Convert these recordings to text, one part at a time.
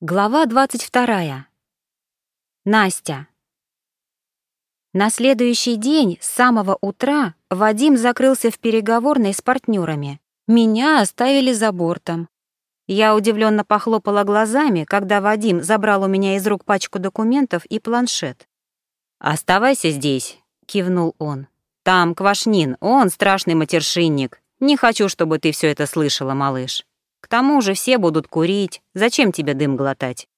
Глава 22. Настя. На следующий день с самого утра Вадим закрылся в переговорной с партнерами. Меня оставили за бортом. Я удивленно похлопала глазами, когда Вадим забрал у меня из рук пачку документов и планшет. «Оставайся здесь», — кивнул он. «Там Квашнин, он страшный матершинник. Не хочу, чтобы ты все это слышала, малыш». К тому же все будут курить. Зачем тебе дым глотать?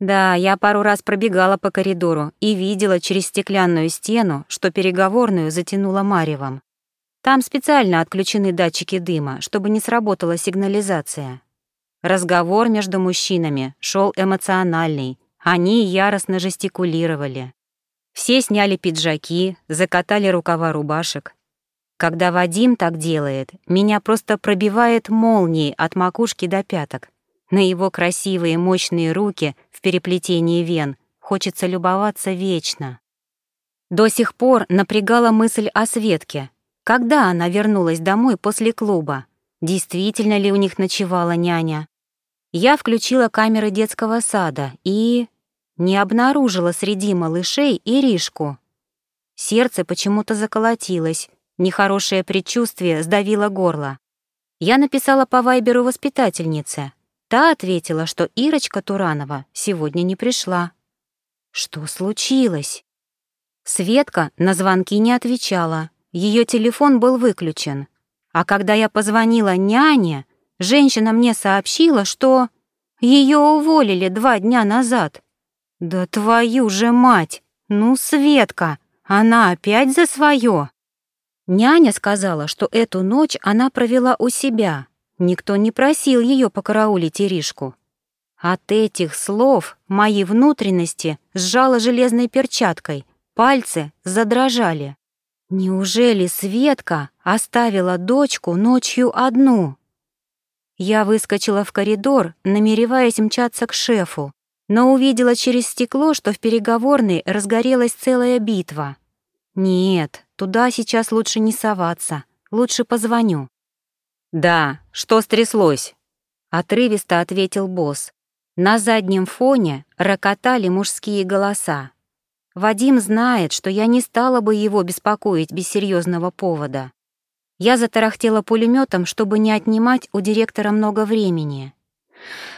Да, я пару раз пробегала по коридору и видела через стеклянную стену, что переговорную затянула маревом. Там специально отключены датчики дыма, чтобы не сработала сигнализация. Разговор между мужчинами шел эмоциональный, они яростно жестикулировали. Все сняли пиджаки, закатали рукава рубашек, когда Вадим так делает, меня просто пробивает молнией от макушки до пяток. На его красивые мощные руки в переплетении вен хочется любоваться вечно. До сих пор напрягала мысль о Светке. Когда она вернулась домой после клуба? Действительно ли у них ночевала няня? Я включила камеры детского сада и... не обнаружила среди малышей Иришку. Сердце почему-то заколотилось, Нехорошее предчувствие сдавило горло. Я написала по вайберу воспитательнице. Та ответила, что Ирочка Туранова сегодня не пришла. Что случилось? Светка на звонки не отвечала. Ее телефон был выключен. А когда я позвонила няне, женщина мне сообщила, что ее уволили два дня назад. Да твою же мать! Ну, Светка, она опять за свое. Няня сказала, что эту ночь она провела у себя. Никто не просил ее покараулить Иришку. От этих слов мои внутренности сжала железной перчаткой, пальцы задрожали. Неужели Светка оставила дочку ночью одну? Я выскочила в коридор, намереваясь мчаться к шефу, но увидела через стекло, что в переговорной разгорелась целая битва. Нет, Туда сейчас лучше не соваться, лучше позвоню. «Да, что стряслось?» — отрывисто ответил босс. На заднем фоне рокотали мужские голоса. Вадим знает, что я не стала бы его беспокоить без серьезного повода. Я затарахтела пулеметом, чтобы не отнимать у директора много времени.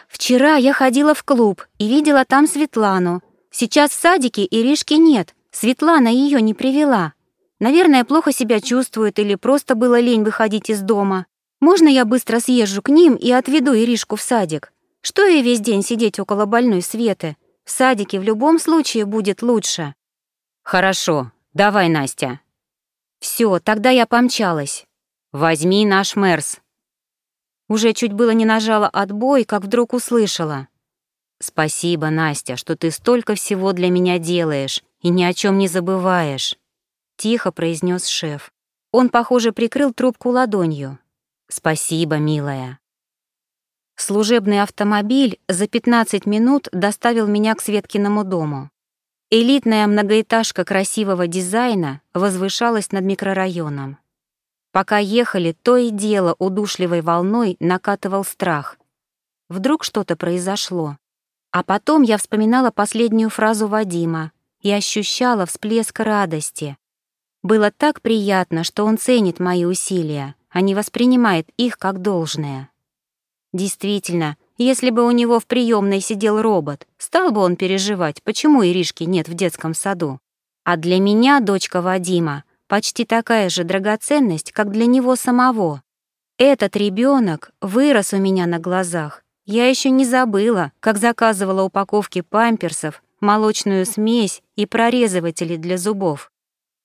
«Вчера я ходила в клуб и видела там Светлану. Сейчас в садике Иришки нет, Светлана ее не привела. Наверное, плохо себя чувствует или просто было лень выходить из дома. Можно я быстро съезжу к ним и отведу Иришку в садик? Что ей весь день сидеть около больной Светы? В садике в любом случае будет лучше. Хорошо, давай, Настя. Все, тогда я помчалась. Возьми наш Мерс. Уже чуть было не нажала отбой, как вдруг услышала. Спасибо, Настя, что ты столько всего для меня делаешь и ни о чем не забываешь. — тихо произнес шеф. Он, похоже, прикрыл трубку ладонью. «Спасибо, милая». Служебный автомобиль за 15 минут доставил меня к Светкиному дому. Элитная многоэтажка красивого дизайна возвышалась над микрорайоном. Пока ехали, то и дело удушливой волной накатывал страх. Вдруг что-то произошло. А потом я вспоминала последнюю фразу Вадима и ощущала всплеск радости. Было так приятно, что он ценит мои усилия, а не воспринимает их как должное. Действительно, если бы у него в приемной сидел робот, стал бы он переживать, почему Иришки нет в детском саду. А для меня дочка Вадима почти такая же драгоценность, как для него самого. Этот ребенок вырос у меня на глазах. Я еще не забыла, как заказывала упаковки памперсов, молочную смесь и прорезыватели для зубов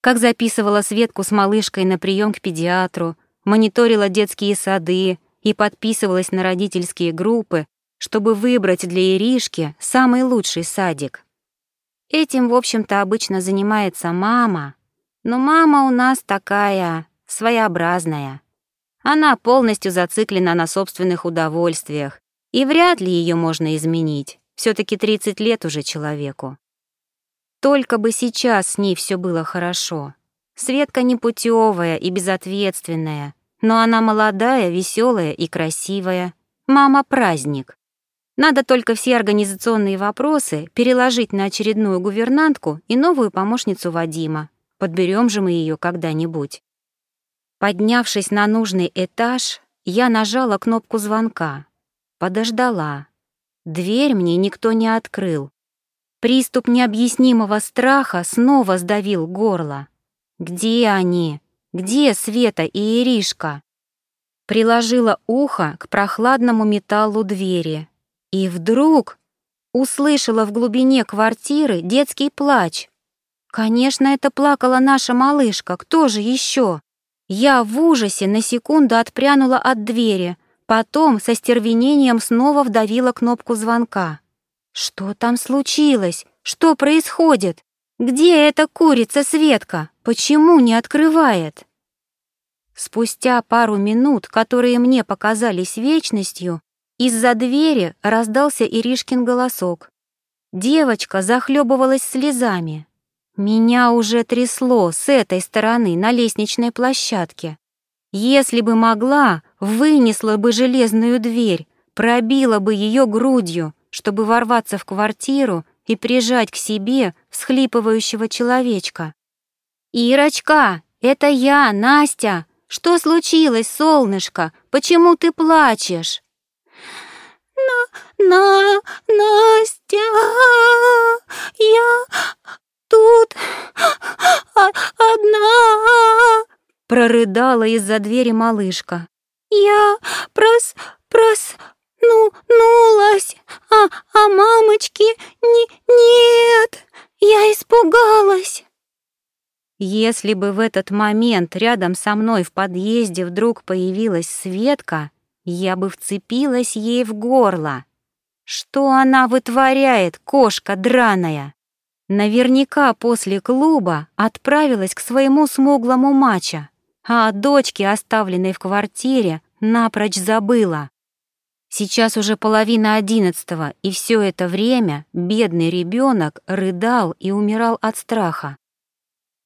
как записывала Светку с малышкой на прием к педиатру, мониторила детские сады и подписывалась на родительские группы, чтобы выбрать для Иришки самый лучший садик. Этим, в общем-то, обычно занимается мама, но мама у нас такая своеобразная. Она полностью зациклена на собственных удовольствиях, и вряд ли ее можно изменить. все таки 30 лет уже человеку. Только бы сейчас с ней все было хорошо. Светка непутевая и безответственная, но она молодая, веселая и красивая. Мама-праздник. Надо только все организационные вопросы переложить на очередную гувернантку и новую помощницу Вадима. Подберем же мы ее когда-нибудь. Поднявшись на нужный этаж, я нажала кнопку звонка. Подождала. Дверь мне никто не открыл. Приступ необъяснимого страха снова сдавил горло. Где они? Где Света и Иришка? Приложила ухо к прохладному металлу двери. И вдруг услышала в глубине квартиры детский плач. Конечно, это плакала наша малышка, кто же еще? Я в ужасе на секунду отпрянула от двери, потом со стервенением снова вдавила кнопку звонка. Что там случилось? Что происходит? Где эта курица Светка? Почему не открывает? Спустя пару минут, которые мне показались вечностью, из-за двери раздался Иришкин голосок. Девочка захлебывалась слезами. Меня уже трясло с этой стороны на лестничной площадке. Если бы могла, вынесла бы железную дверь, пробила бы ее грудью, чтобы ворваться в квартиру и прижать к себе всхлипывающего человечка. «Ирочка, это я, Настя! Что случилось, солнышко? Почему ты плачешь?» на, на, Настя, я тут одна, прорыдала из-за двери малышка. Я прос, прос, Если бы в этот момент рядом со мной в подъезде вдруг появилась Светка, я бы вцепилась ей в горло. Что она вытворяет, кошка драная? Наверняка после клуба отправилась к своему смуглому мача, а о дочке, оставленной в квартире, напрочь забыла. Сейчас уже половина одиннадцатого, и все это время бедный ребенок рыдал и умирал от страха.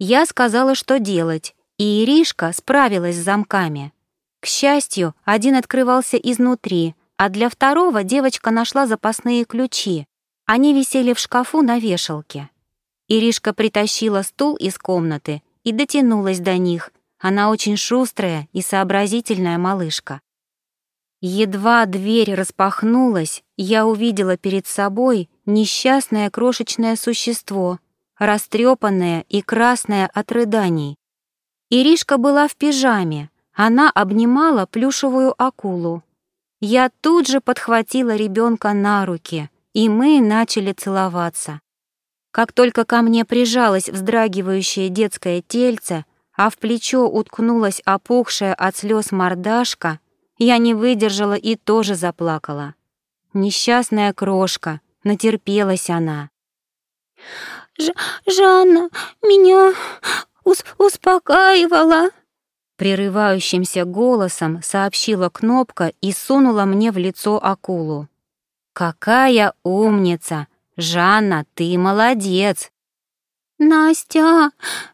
Я сказала, что делать, и Иришка справилась с замками. К счастью, один открывался изнутри, а для второго девочка нашла запасные ключи. Они висели в шкафу на вешалке. Иришка притащила стул из комнаты и дотянулась до них. Она очень шустрая и сообразительная малышка. Едва дверь распахнулась, я увидела перед собой несчастное крошечное существо, растрепанное и красное от рыданий. Иришка была в пижаме, она обнимала плюшевую акулу. Я тут же подхватила ребенка на руки, и мы начали целоваться. Как только ко мне прижалось вздрагивающее детское тельце, а в плечо уткнулась опухшая от слез мордашка, я не выдержала и тоже заплакала. Несчастная крошка, натерпелась она. Ж «Жанна меня ус успокаивала», Прерывающимся голосом сообщила кнопка и сунула мне в лицо акулу. «Какая умница! Жанна, ты молодец!» «Настя,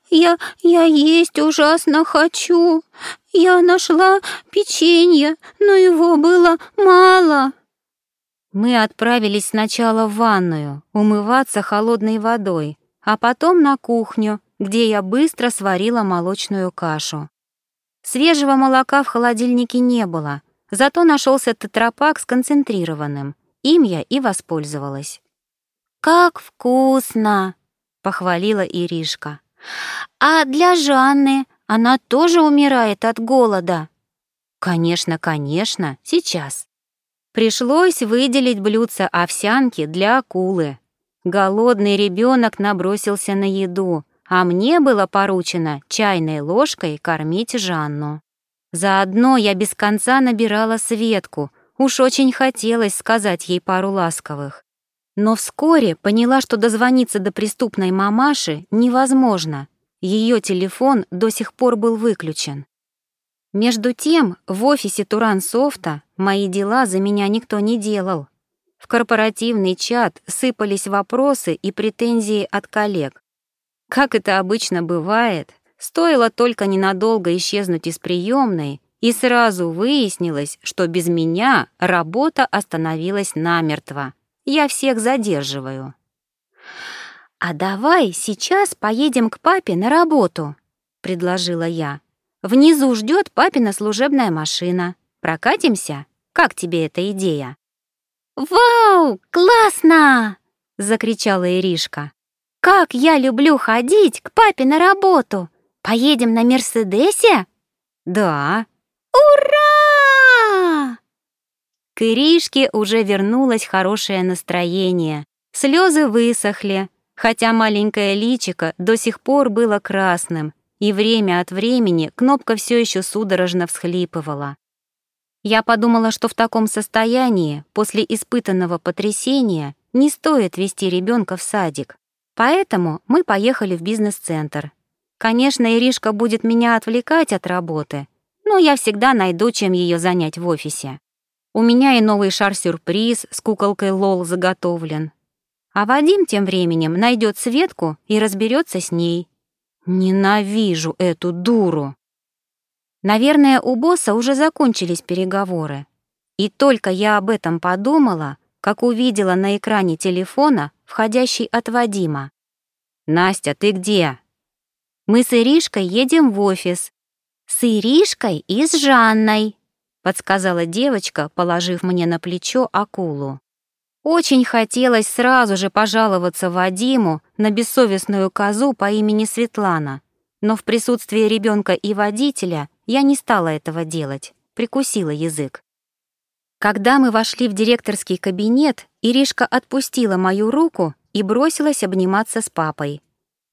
я, я есть ужасно хочу. Я нашла печенье, но его было мало». Мы отправились сначала в ванную, умываться холодной водой, а потом на кухню, где я быстро сварила молочную кашу. Свежего молока в холодильнике не было, зато нашелся тетрапак с концентрированным. Им я и воспользовалась. «Как вкусно!» — похвалила Иришка. «А для Жанны она тоже умирает от голода?» «Конечно, конечно, сейчас». Пришлось выделить блюдце овсянки для акулы. Голодный ребенок набросился на еду, а мне было поручено чайной ложкой кормить Жанну. Заодно я без конца набирала Светку, уж очень хотелось сказать ей пару ласковых. Но вскоре поняла, что дозвониться до преступной мамаши невозможно. Ее телефон до сих пор был выключен. Между тем, в офисе Турансофта мои дела за меня никто не делал. В корпоративный чат сыпались вопросы и претензии от коллег. Как это обычно бывает, стоило только ненадолго исчезнуть из приемной, и сразу выяснилось, что без меня работа остановилась намертво. Я всех задерживаю. «А давай сейчас поедем к папе на работу», — предложила я. «Внизу ждет папина служебная машина. Прокатимся? Как тебе эта идея?» «Вау, классно!» — закричала Иришка. «Как я люблю ходить к папе на работу! Поедем на Мерседесе?» «Да». «Ура!» К Иришке уже вернулось хорошее настроение. Слезы высохли, хотя маленькое личико до сих пор было красным, и время от времени кнопка все еще судорожно всхлипывала. Я подумала, что в таком состоянии, после испытанного потрясения, не стоит вести ребенка в садик. Поэтому мы поехали в бизнес-центр. Конечно, Иришка будет меня отвлекать от работы, но я всегда найду, чем ее занять в офисе. У меня и новый шар-сюрприз с куколкой Лол заготовлен. А Вадим тем временем найдет Светку и разберется с ней. Ненавижу эту дуру. Наверное, у босса уже закончились переговоры. И только я об этом подумала, как увидела на экране телефона входящий от Вадима. «Настя, ты где?» «Мы с Иришкой едем в офис». «С Иришкой и с Жанной», — подсказала девочка, положив мне на плечо акулу. Очень хотелось сразу же пожаловаться Вадиму на бессовестную козу по имени Светлана, но в присутствии ребенка и водителя я не стала этого делать, прикусила язык. Когда мы вошли в директорский кабинет, Иришка отпустила мою руку и бросилась обниматься с папой.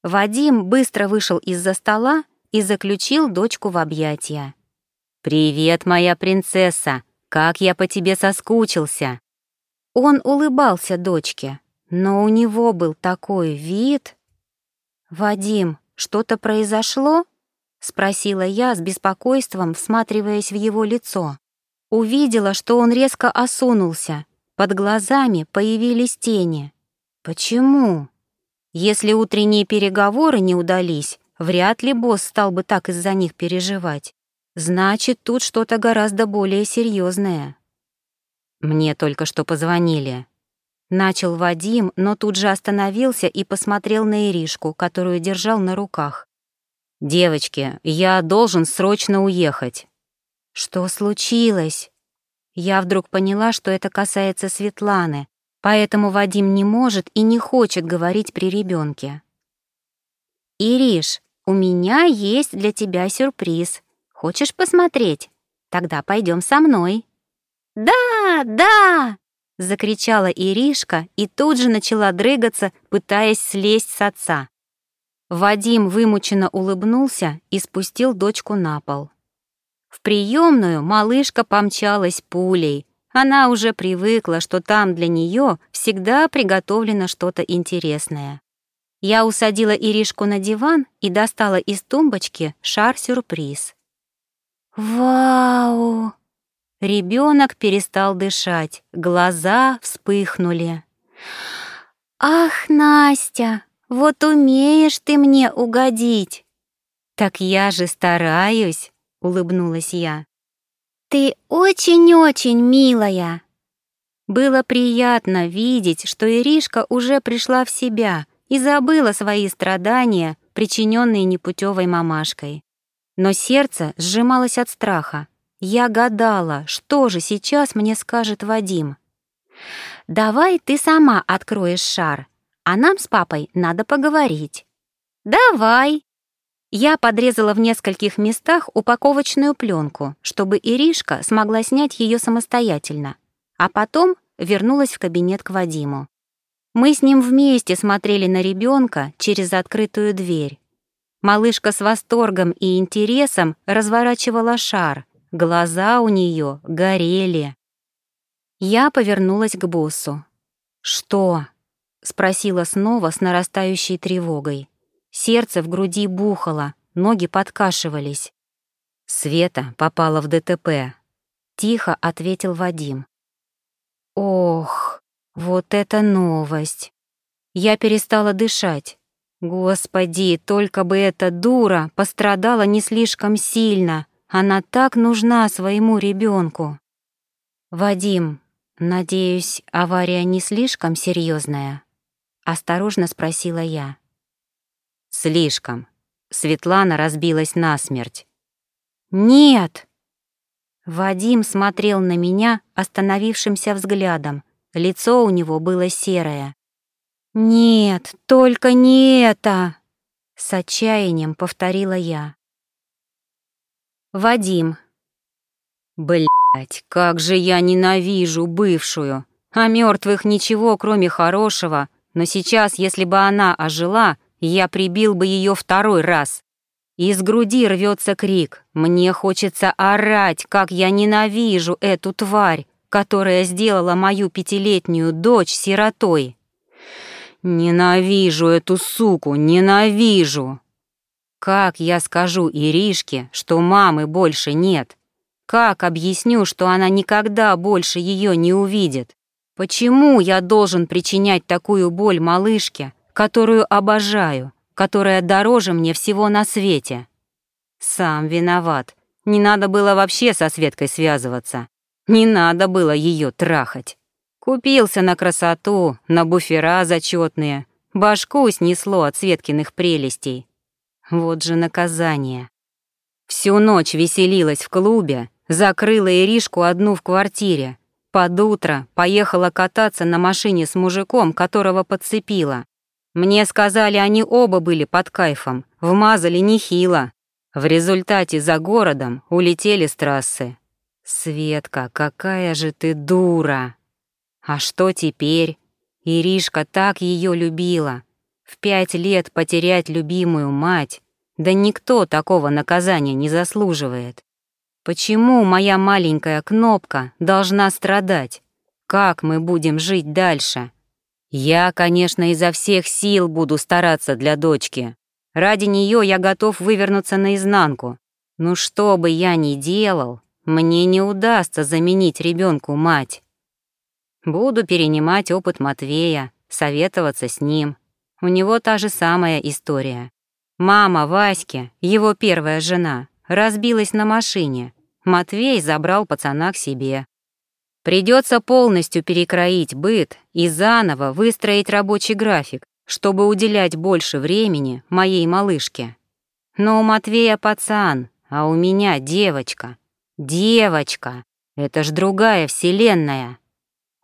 Вадим быстро вышел из-за стола и заключил дочку в объятия. «Привет, моя принцесса! Как я по тебе соскучился!» Он улыбался дочке, но у него был такой вид. «Вадим, что-то произошло?» — спросила я с беспокойством, всматриваясь в его лицо. Увидела, что он резко осунулся, под глазами появились тени. «Почему?» Если утренние переговоры не удались, вряд ли босс стал бы так из-за них переживать. Значит, тут что-то гораздо более серьезное. «Мне только что позвонили». Начал Вадим, но тут же остановился и посмотрел на Иришку, которую держал на руках. «Девочки, я должен срочно уехать». «Что случилось?» Я вдруг поняла, что это касается Светланы, поэтому Вадим не может и не хочет говорить при ребенке. «Ириш, у меня есть для тебя сюрприз. Хочешь посмотреть? Тогда пойдем со мной». «Да, да!» — закричала Иришка и тут же начала дрыгаться, пытаясь слезть с отца. Вадим вымученно улыбнулся и спустил дочку на пол. В приемную малышка помчалась пулей. Она уже привыкла, что там для нее всегда приготовлено что-то интересное. Я усадила Иришку на диван и достала из тумбочки шар-сюрприз. «Вау!» Ребенок перестал дышать, глаза вспыхнули. «Ах, Настя, вот умеешь ты мне угодить!» «Так я же стараюсь», — улыбнулась я. «Ты очень-очень милая!» Было приятно видеть, что Иришка уже пришла в себя и забыла свои страдания, причиненные непутевой мамашкой. Но сердце сжималось от страха. Я гадала, что же сейчас мне скажет Вадим. «Давай ты сама откроешь шар, а нам с папой надо поговорить». «Давай!» Я подрезала в нескольких местах упаковочную пленку, чтобы Иришка смогла снять ее самостоятельно, а потом вернулась в кабинет к Вадиму. Мы с ним вместе смотрели на ребенка через открытую дверь. Малышка с восторгом и интересом разворачивала шар — Глаза у нее горели. Я повернулась к боссу. «Что?» — спросила снова с нарастающей тревогой. Сердце в груди бухало, ноги подкашивались. Света попала в ДТП. Тихо ответил Вадим. Ох, вот это новость. Я перестала дышать. Господи, только бы эта дура пострадала не слишком сильно, Она так нужна своему ребенку. Вадим, надеюсь, авария не слишком серьезная? Осторожно спросила я. Слишком. Светлана разбилась насмерть. Нет! Вадим смотрел на меня остановившимся взглядом. Лицо у него было серое. «Нет, только не это!» С отчаянием повторила я. Вадим. Блять, как же я ненавижу бывшую. О мертвых ничего, кроме хорошего, но сейчас, если бы она ожила, я прибил бы ее второй раз. Из груди рвется крик. Мне хочется орать, как я ненавижу эту тварь, которая сделала мою пятилетнюю дочь сиротой. Ненавижу эту суку, ненавижу. Как я скажу Иришке, что мамы больше нет? Как объясню, что она никогда больше ее не увидит? Почему я должен причинять такую боль малышке, которую обожаю, которая дороже мне всего на свете? Сам виноват. Не надо было вообще со Светкой связываться. Не надо было ее трахать. Купился на красоту, на буфера зачетные. Башку снесло от Светкиных прелестей. Вот же наказание. Всю ночь веселилась в клубе, закрыла Иришку одну в квартире. Под утро поехала кататься на машине с мужиком, которого подцепила. Мне сказали, они оба были под кайфом, вмазали нехило. В результате за городом улетели с трассы. Светка, какая же ты дура! А что теперь? Иришка так ее любила. В пять лет потерять любимую мать, да никто такого наказания не заслуживает. Почему моя маленькая кнопка должна страдать? Как мы будем жить дальше? Я, конечно, изо всех сил буду стараться для дочки. Ради нее я готов вывернуться наизнанку. Но что бы я ни делал, мне не удастся заменить ребенку мать. Буду перенимать опыт Матвея, советоваться с ним. У него та же самая история. Мама Васьки, его первая жена, разбилась на машине. Матвей забрал пацана к себе. Придется полностью перекроить быт и заново выстроить рабочий график, чтобы уделять больше времени моей малышке. Но у Матвея пацан, а у меня девочка. Девочка! Это ж другая вселенная.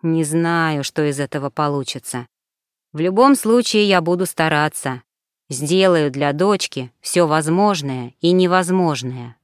Не знаю, что из этого получится. В любом случае я буду стараться. Сделаю для дочки все возможное и невозможное.